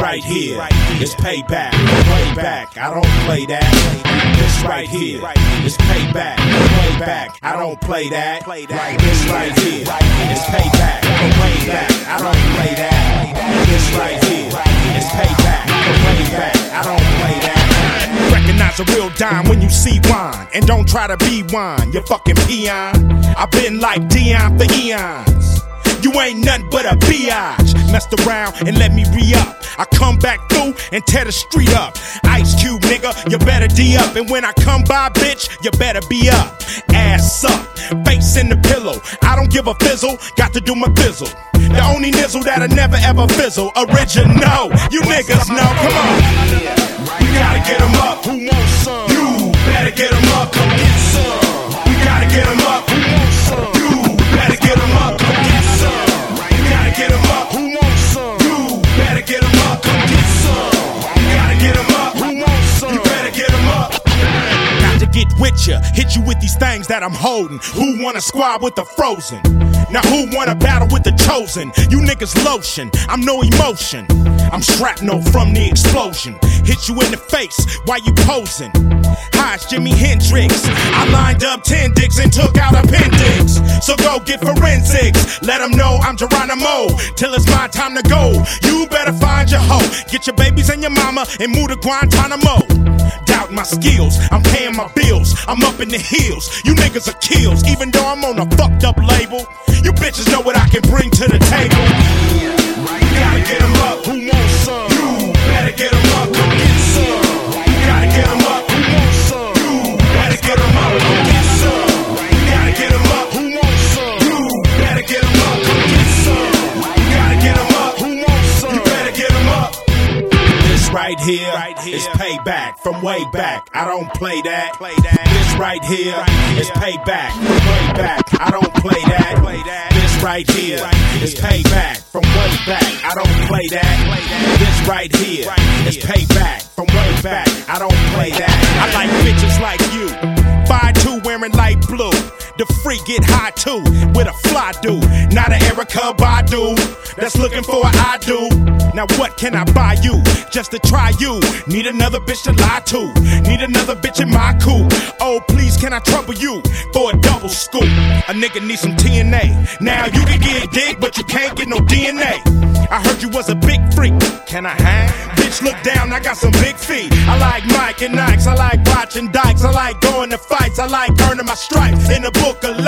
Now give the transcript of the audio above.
right here is payback. Way back, I don't play that. This right here is payback. Way back, I don't play that. This right here is payback. Way back, I don't play that. This right here is payback. Way back, I don't play that. Recognize a real dime when you see wine. And don't try to be wine, you fucking peon. I've been like Dion for eons. You ain't nothing but a biatch. Messed around and let me re up. I come back through and tear the street up. Ice Cube, nigga, you better D up. And when I come by, bitch, you better be up. Ass up, face in the pillow. I don't give a fizzle, got to do my fizzle. The only nizzle that'll never ever fizzle. Original, you niggas know, come on. With ya, hit you with these things that I'm holding. Who wanna squad with the frozen? Now who wanna battle with the chosen? You niggas lotion, I'm no emotion. I'm shrapnel from the explosion. Hit you in the face while you posing. Hi, it's Jimi Hendrix. I lined up 10 dicks and took out appendix. So go get forensics. Let them know I'm Geronimo. Till it's my time to go. You better find your hoe. Get your babies and your mama and move to Guantanamo. Doubt my skills, I'm paying my bills. I'm up in the hills. You niggas are kills, even though I'm on a fucked up label. You bitches know what I can bring to the table. This right here is payback from way back. I don't play that. This right here here is payback from way back. I don't play that. This right here here is payback from way back. I don't play that. This right here is payback from way back. I don't play that. I like bitches like you. Five two wearing light blue. The freak get high too with a fly dude. Not an Erykah Badu that's looking for an I do. Now what can I buy you just to try you? Need another bitch to lie to. Need another bitch in my coupe. Oh please can I trouble you for a double scoop? A nigga need some TNA. Now you can get dick but you can't get no DNA. I heard you was a big freak. Can I hang? Bitch, look down, I got some big feet. I like Mike and Nikes, I like watching dykes, I like going to fights, I like earning my stripes in the book of